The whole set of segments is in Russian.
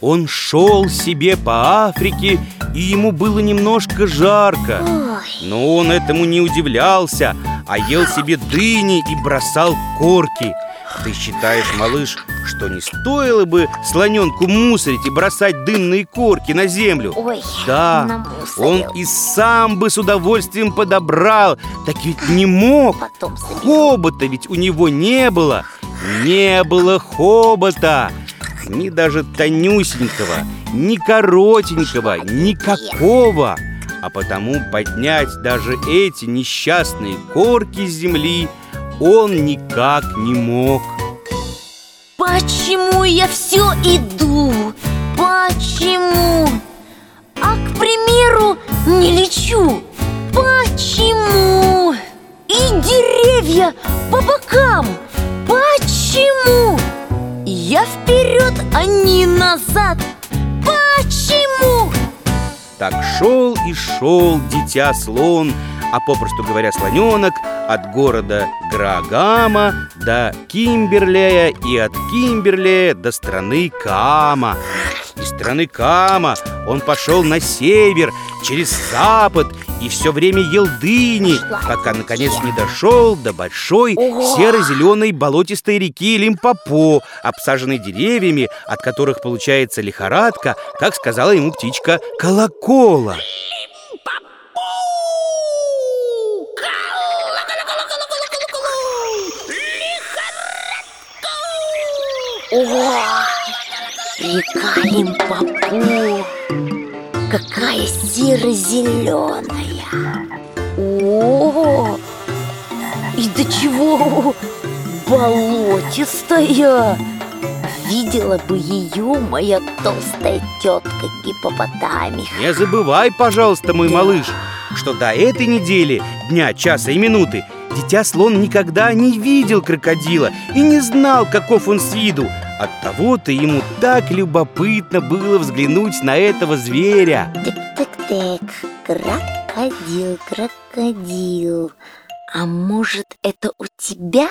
Он шел себе по Африке, и ему было немножко жарко. Но он этому не удивлялся, а ел себе дыни и бросал корки. Ты считаешь, малыш, что не стоило бы слоненку мусорить и бросать дынные корки на землю? ой, Да, он и сам бы с удовольствием подобрал, так ведь не мог. Хобота ведь у него не было. Не было хобота. Ни даже тонюсенького, ни коротенького, никакого. А потому поднять даже эти несчастные корки с земли он никак не мог. Почему я все иду? Почему? А, к примеру, не лечу. Почему? И деревья по. Вперед, а не назад. Почему? Так шел и шел дитя слон, а попросту говоря слоненок, от города Грагама до Кимберлея и от Кимберлея до страны Каама. Из страны Каама он пошел на север, через запад и все время ел дыни, пока наконец не дошел до большой Ого! серо-зеленой болотистой реки Лимпопо, обсаженной деревьями, от которых получается лихорадка, как сказала ему птичка Колокола. О, река Лимпопо Какая серо-зеленая. О, и до чего болотистая. Видела бы ее моя толстая тетка гипопотамиха Не забывай, пожалуйста, мой малыш, что до этой недели, дня, часа и минуты, дитя слон никогда не видел крокодила и не знал, каков он с виду. Оттого-то ему так любопытно было взглянуть на этого зверя. Тык-тык-тык, крокодил, крокодил А может это у тебя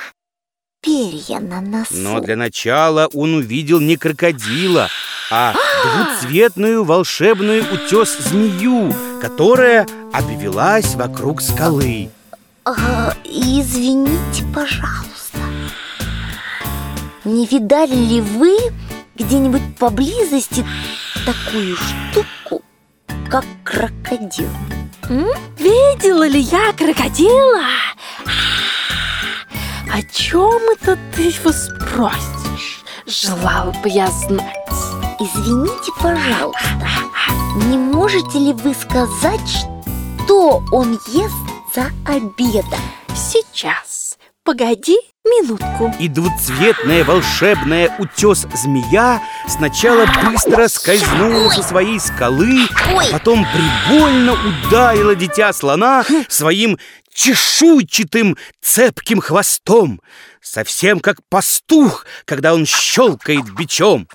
перья на носу? Но для начала он увидел не крокодила, а двуцветную волшебную утес-змею, которая обвелась вокруг скалы. А, извините, пожалуйста Не видали ли вы где-нибудь поблизости такую штуку, как крокодил? М? Видела ли я крокодила? О чем это ты его спросишь? Желал бы я знать. Извините, пожалуйста Не можете ли вы сказать, что он ест за обедом? Сейчас. Погоди минутку. И двуцветная волшебная утес-змея сначала быстро скользнула со своей скалы, Ой. потом прибольно ударила дитя слона своим чешуйчатым цепким хвостом, совсем как пастух, когда он щелкает бичом.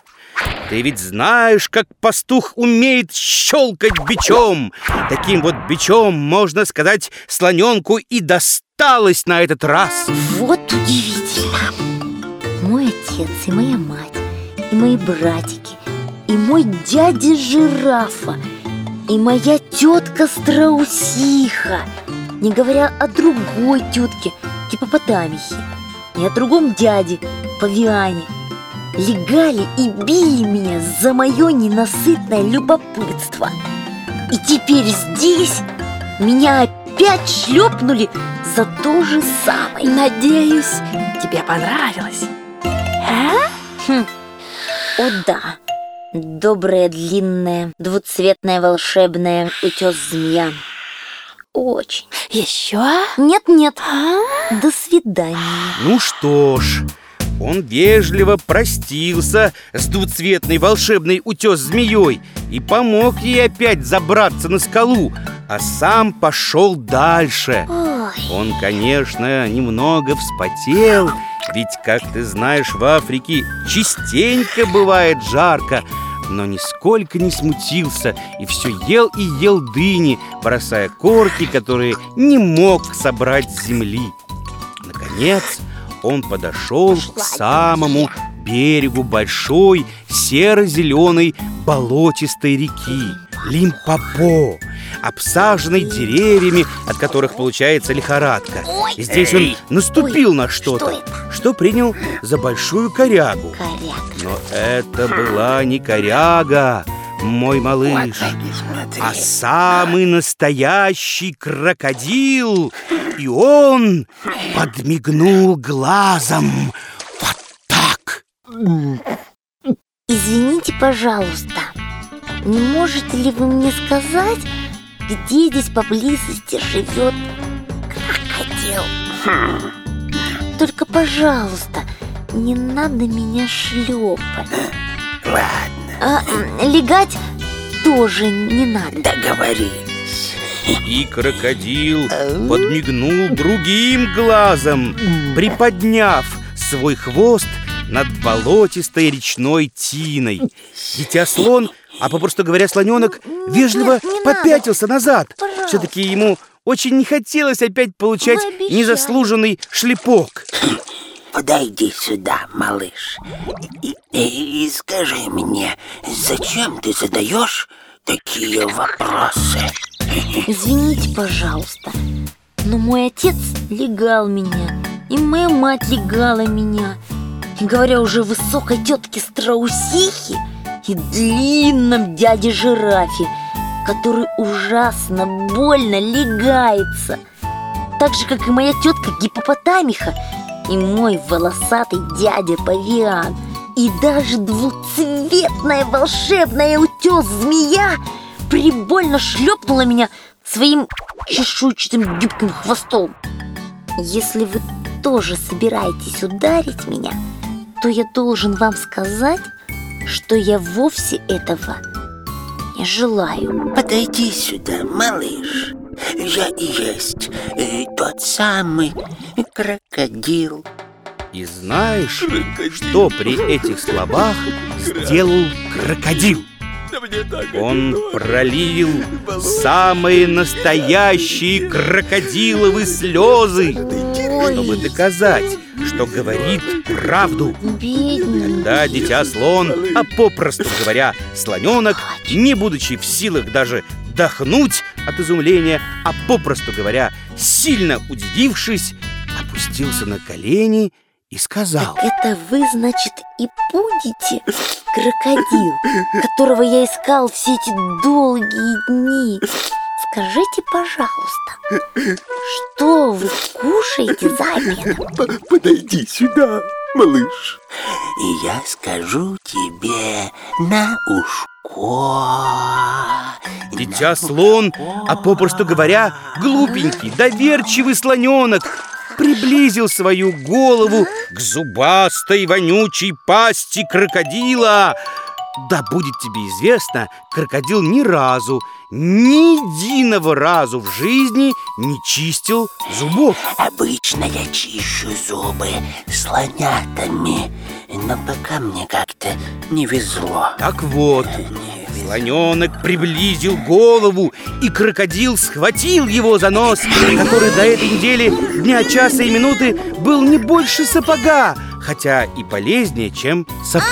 Ты ведь знаешь, как пастух умеет щелкать бичом. Таким вот бичом, можно сказать, слоненку и досталось на этот раз. Вот удивительно Мой отец и моя мать И мои братики И мой дядя жирафа И моя тетка страусиха Не говоря о другой тетке Гипопотамихе И о другом дяде Павиане Легали и били меня за мое ненасытное любопытство И теперь здесь меня опять шлепнули за то же самое Надеюсь, тебе понравилось. А? Хм. О да, добрая, длинная, двуцветная, волшебная утес-змея Очень Еще? Нет-нет, А? до свидания Ну что ж, он вежливо простился с двуцветной волшебной утес-змеей и помог ей опять забраться на скалу, а сам пошел дальше. Ой, Он, конечно, немного вспотел, ведь, как ты знаешь, в Африке частенько бывает жарко, но нисколько не смутился и все ел и ел дыни, бросая корки, которые не мог собрать с земли. Наконец, он подошел к самому берегу большой серо-зеленой болотистой реки Лимпопо, обсаженной деревьями, от которых получается лихорадка. И здесь он наступил на что-то, что принял за большую корягу. Но это была не коряга, мой малыш, а самый настоящий крокодил. И он подмигнул глазом вот так. Извините, пожалуйста, не можете ли вы мне сказать, где здесь поблизости живет крокодил? Только, пожалуйста, не надо меня шлепать. Ладно, А м, легать тоже не надо. договорились. И крокодил подмигнул другим глазом, приподняв свой хвост над болотистой речной тиной. Дитя слон, а попросту говоря, слоненок, вежливо нет, не надо. попятился назад. Пожалуйста. Все-таки ему очень не хотелось опять получать незаслуженный шлепок. Подойди сюда, малыш, и, и- и скажи мне, зачем ты задаешь такие вопросы? Извините, пожалуйста, но мой отец легал меня, и моя мать легала меня. Не говоря уже высокой тетке Страусихе и длинном дяде Жирафе, который ужасно больно легается. Так же, как и моя тетка Гипопотамиха и мой волосатый дядя Павиан. И даже двуцветная волшебная утес-змея прибольно шлепнула меня своим чешуйчатым гибким хвостом. Если вы тоже собираетесь ударить меня, то я должен вам сказать, что я вовсе этого не желаю. Подойди сюда, малыш. Я и есть э, тот самый крокодил. И знаешь, что при этих словах сделал крокодил? Он пролил самые настоящие крокодиловые слезы, чтобы доказать, что говорит правду. Тогда дитя слон, а попросту говоря, слоненок, не будучи в силах даже дохнуть от изумления, а попросту говоря, сильно удивившись, опустился на колени и сказал Так это вы, значит, и будете крокодил, которого я искал все эти долгие дни. Скажите, пожалуйста, что вы кушаете за обедом? Подойди сюда, малыш. И я скажу тебе на ушко. Дитя слон, а попросту говоря, глупенький, доверчивый слоненок приблизил свою голову к зубастой вонючей пасти крокодила. Да будет тебе известно, крокодил ни разу, ни единого разу в жизни не чистил зубов. Обычно я чищу зубы слонятами, но пока мне как-то не везло. Так вот, Не везло. Слоненок приблизил голову, и крокодил схватил его за нос, который до этой недели дня, часа и минуты был не больше сапога, хотя и полезнее, чем сапог.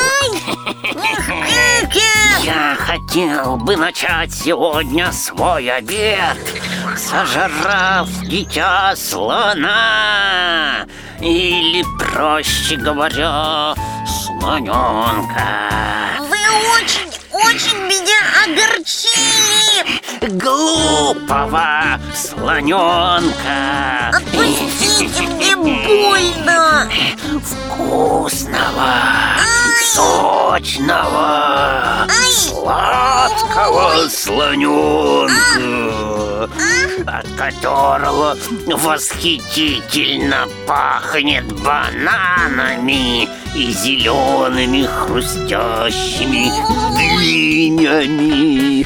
Я хотел бы начать сегодня свой обед, сожрав дитя слона, или, проще говоря, слоненка. Вы очень, очень меня огорчили! Глупого слоненка. Отпустите, мне больно! Вкусного, сочного, сладкого слоненка, от которого восхитительно пахнет бананами и зелеными хрустящими. Ай,